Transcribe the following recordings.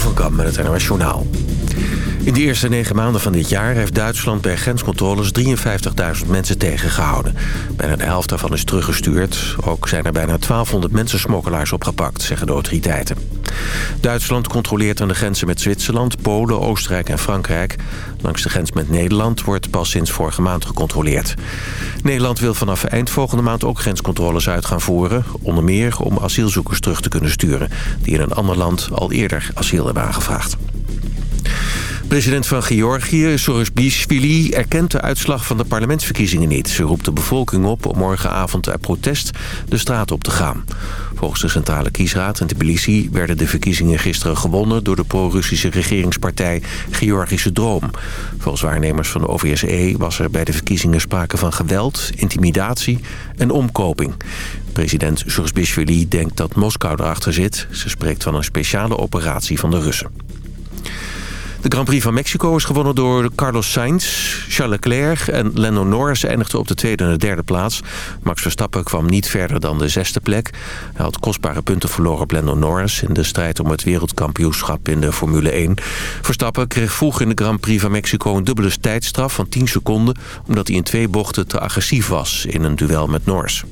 Van Kamp met het NOS. In de eerste negen maanden van dit jaar heeft Duitsland bij grenscontroles 53.000 mensen tegengehouden. Bijna de helft daarvan is teruggestuurd. Ook zijn er bijna 1200 mensensmokkelaars opgepakt, zeggen de autoriteiten. Duitsland controleert aan de grenzen met Zwitserland, Polen, Oostenrijk en Frankrijk. Langs de grens met Nederland wordt pas sinds vorige maand gecontroleerd. Nederland wil vanaf eind volgende maand ook grenscontroles uit gaan voeren. Onder meer om asielzoekers terug te kunnen sturen... die in een ander land al eerder asiel hebben aangevraagd. President van Georgië, Soros Bishvili, erkent de uitslag van de parlementsverkiezingen niet. Ze roept de bevolking op om morgenavond uit protest de straat op te gaan. Volgens de Centrale Kiesraad in Tbilisi werden de verkiezingen gisteren gewonnen... door de pro-Russische regeringspartij Georgische Droom. Volgens waarnemers van de OVSE was er bij de verkiezingen sprake van geweld, intimidatie en omkoping. President Surusbishvili denkt dat Moskou erachter zit. Ze spreekt van een speciale operatie van de Russen. De Grand Prix van Mexico is gewonnen door Carlos Sainz, Charles Leclerc en Lando Norris eindigden op de tweede en de derde plaats. Max Verstappen kwam niet verder dan de zesde plek. Hij had kostbare punten verloren op Lando Norris in de strijd om het wereldkampioenschap in de Formule 1. Verstappen kreeg vroeg in de Grand Prix van Mexico een dubbele tijdstraf van 10 seconden... omdat hij in twee bochten te agressief was in een duel met Norris.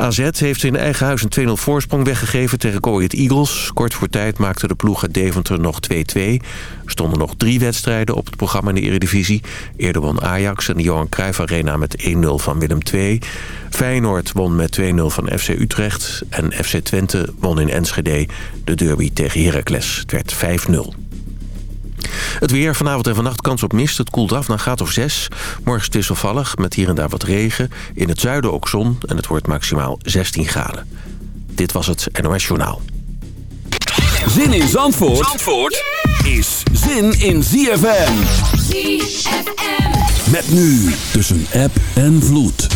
AZ heeft in eigen huis een 2-0 voorsprong weggegeven tegen Go Eagles. Kort voor tijd maakte de ploeg uit Deventer nog 2-2. Er stonden nog drie wedstrijden op het programma in de Eredivisie. Eerder won Ajax en de Johan Cruijff Arena met 1-0 van Willem II. Feyenoord won met 2-0 van FC Utrecht. En FC Twente won in Enschede de derby tegen Heracles. Het werd 5-0. Het weer vanavond en vannacht kans op mist. Het koelt af naar graad of 6. Morgen wisselvallig met hier en daar wat regen. In het zuiden ook zon en het wordt maximaal 16 graden. Dit was het NOS Journaal. Zin in Zandvoort, Zandvoort is zin in ZFM. ZFM. Met nu tussen app en vloed.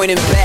Pointing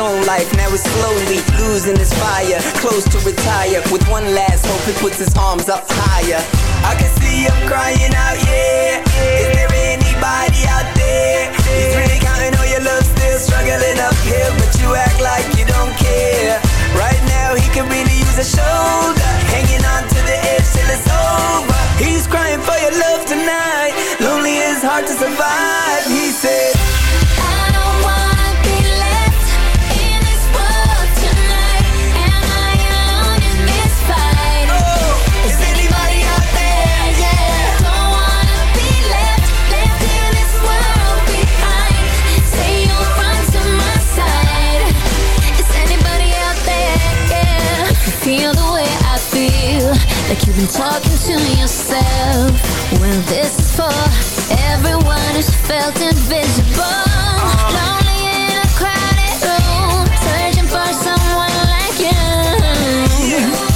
own life. Now he's slowly losing his fire, close to retire. With one last hope, he puts his arms up higher. I can see him crying out, yeah. Is there anybody out there? He's really counting all your love, still struggling uphill, but you act like you don't care. Right now, he can really use a shoulder Hanging on to the edge till it's over He's crying for your love tonight Lonely is hard to survive, you've been talking to yourself. Well this is for everyone who's felt invisible. Lonely in a crowded room Searching for someone like you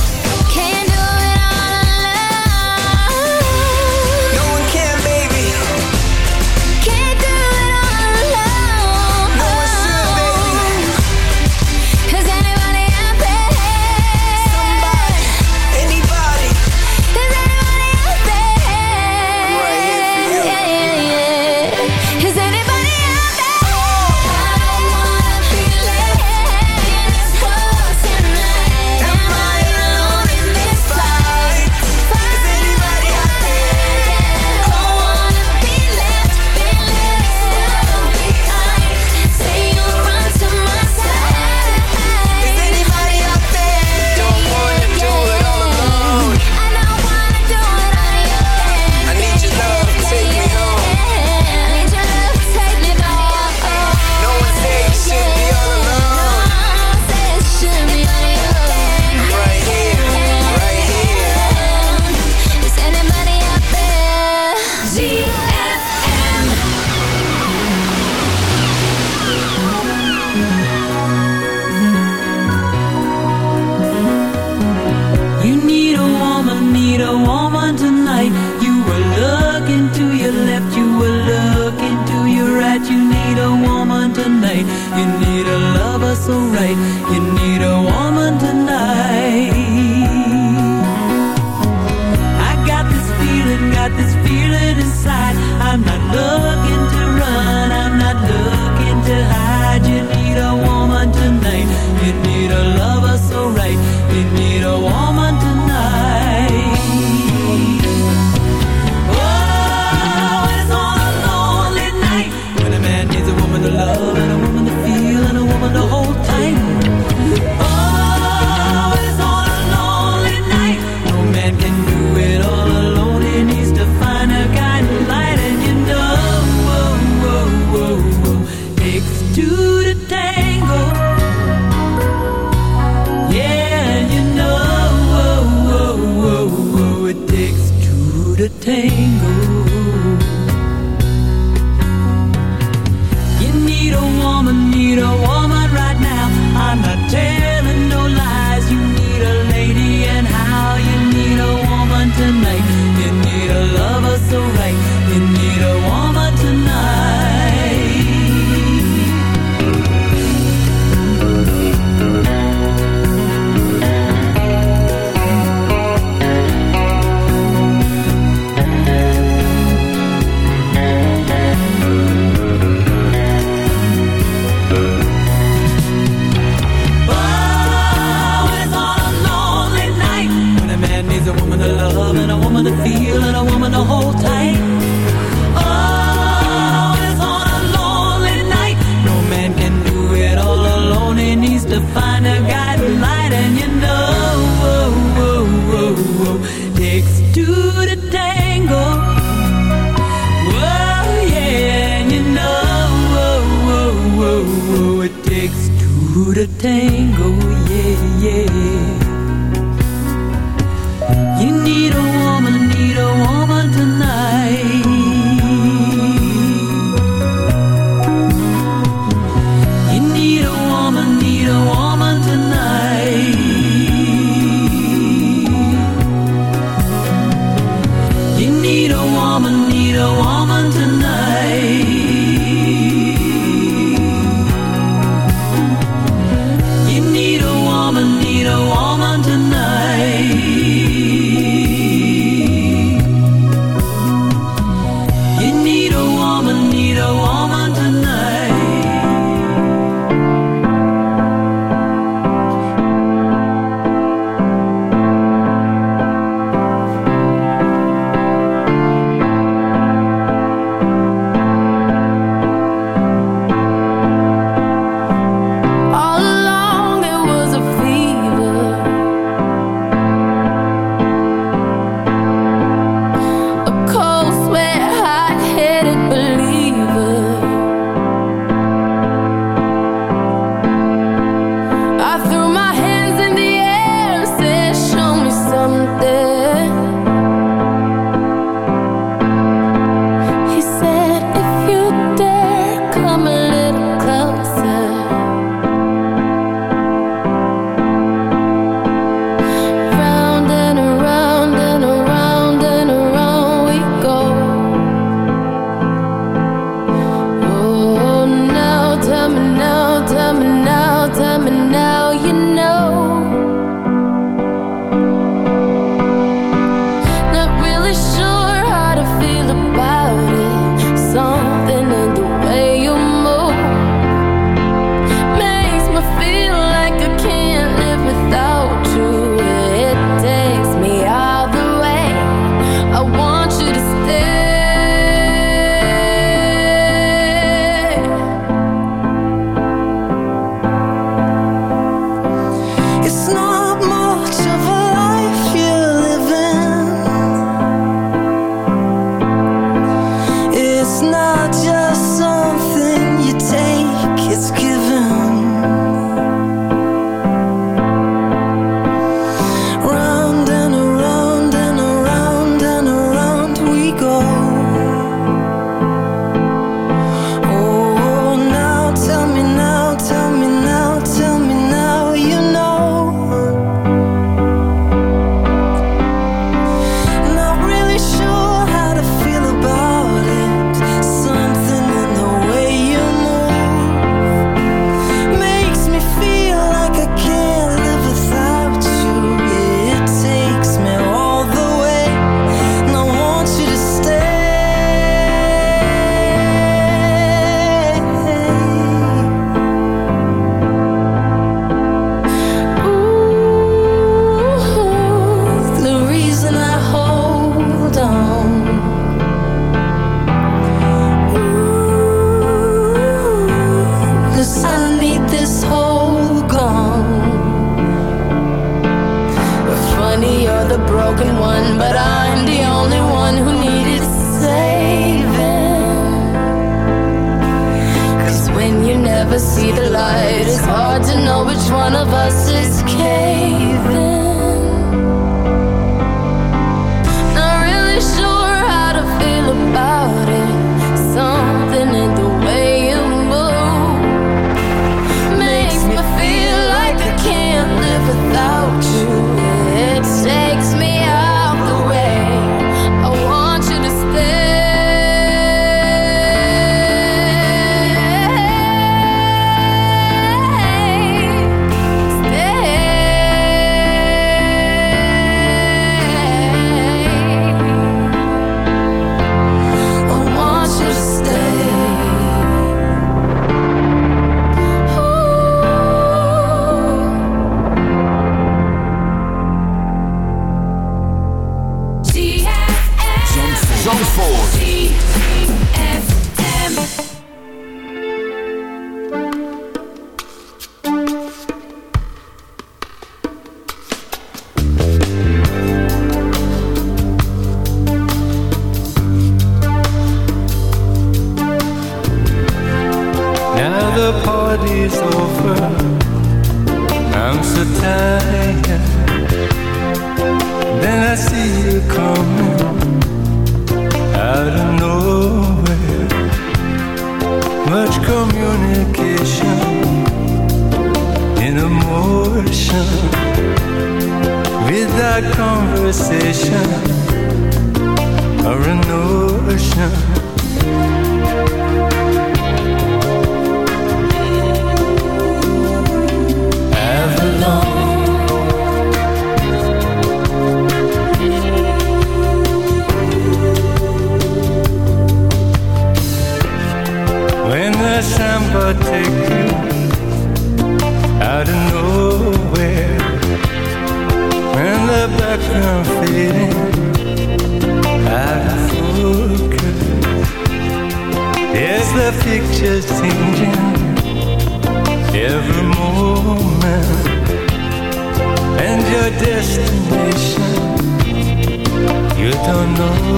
don't know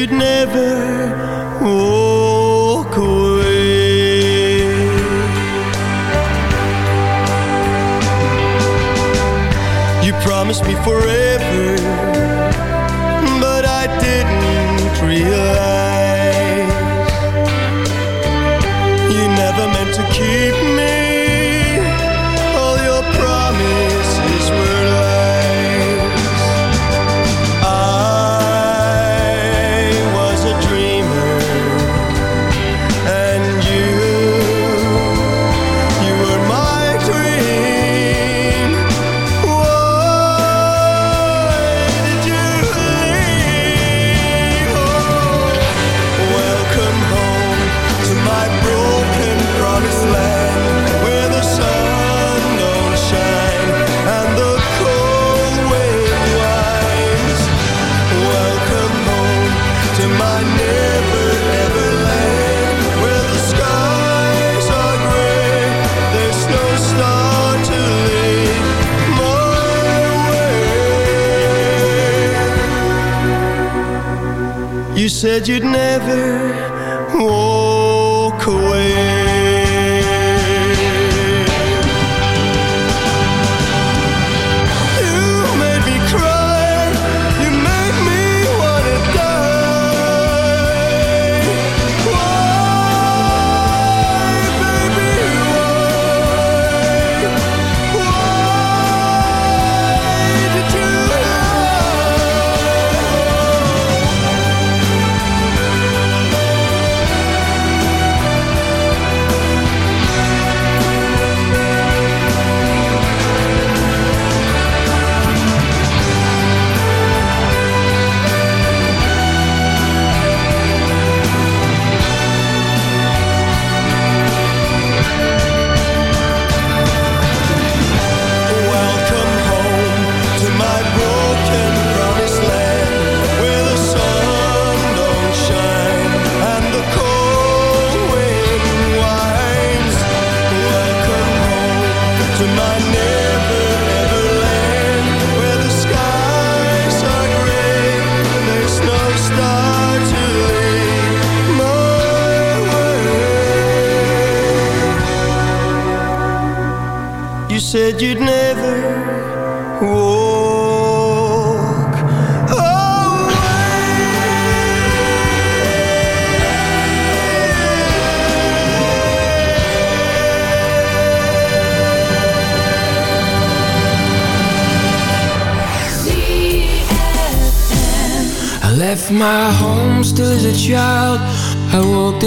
you'd never said you'd never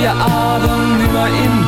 je adem nu maar in.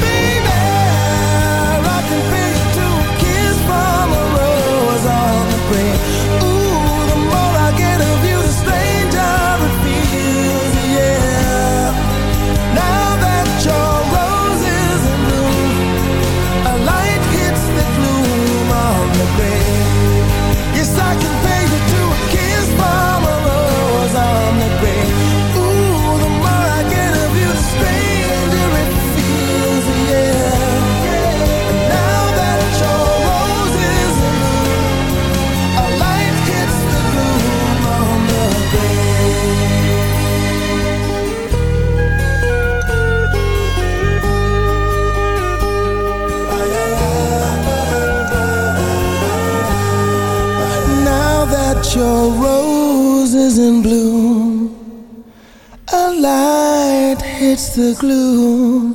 roses in bloom, a light hits the gloom.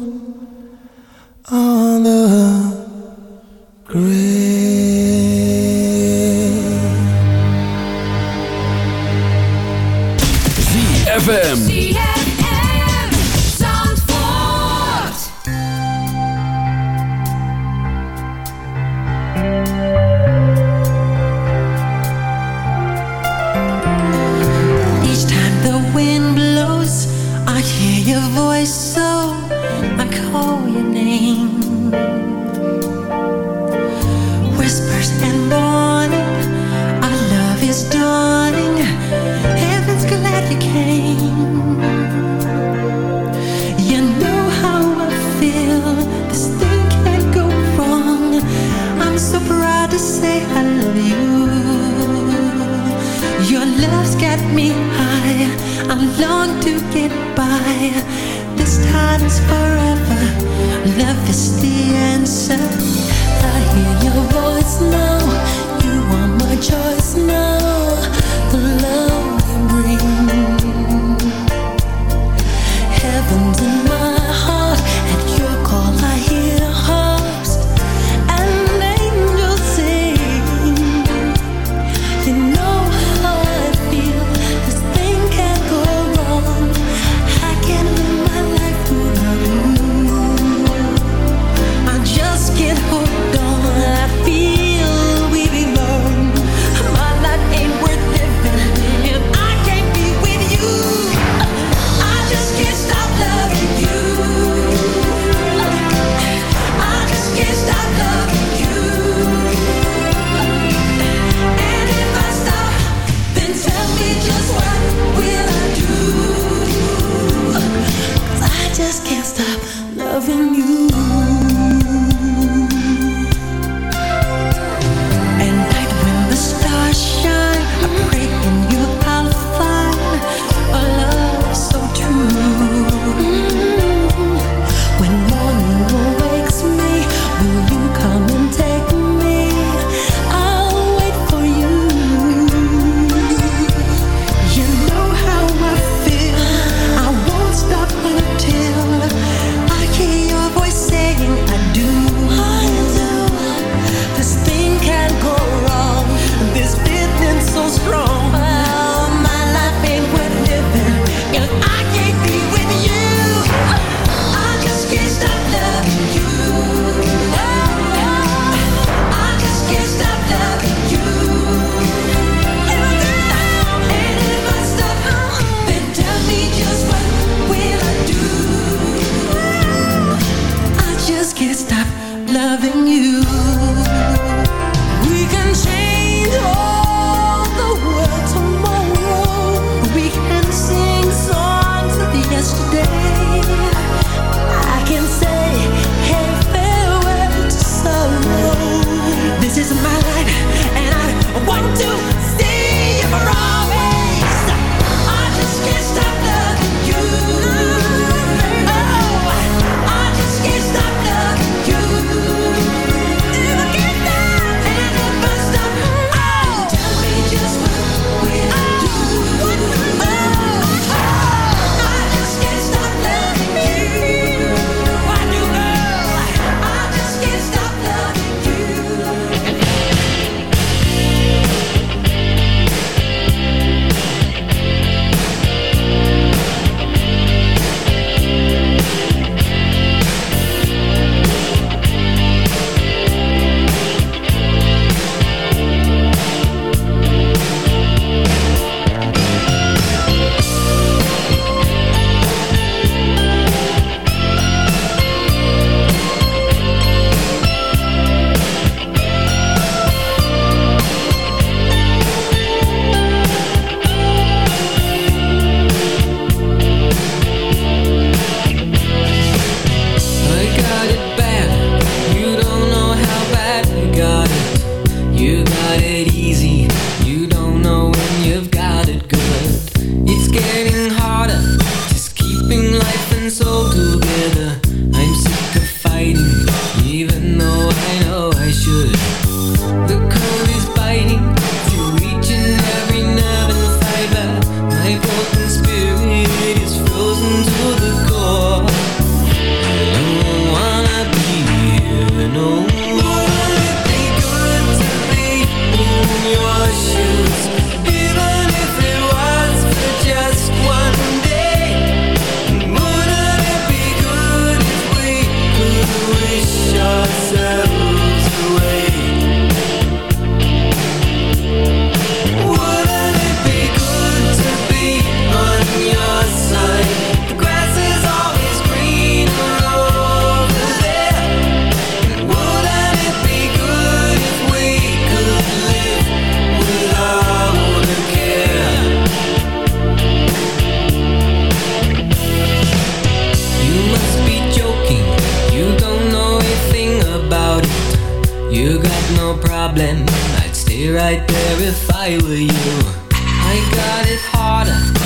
It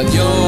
about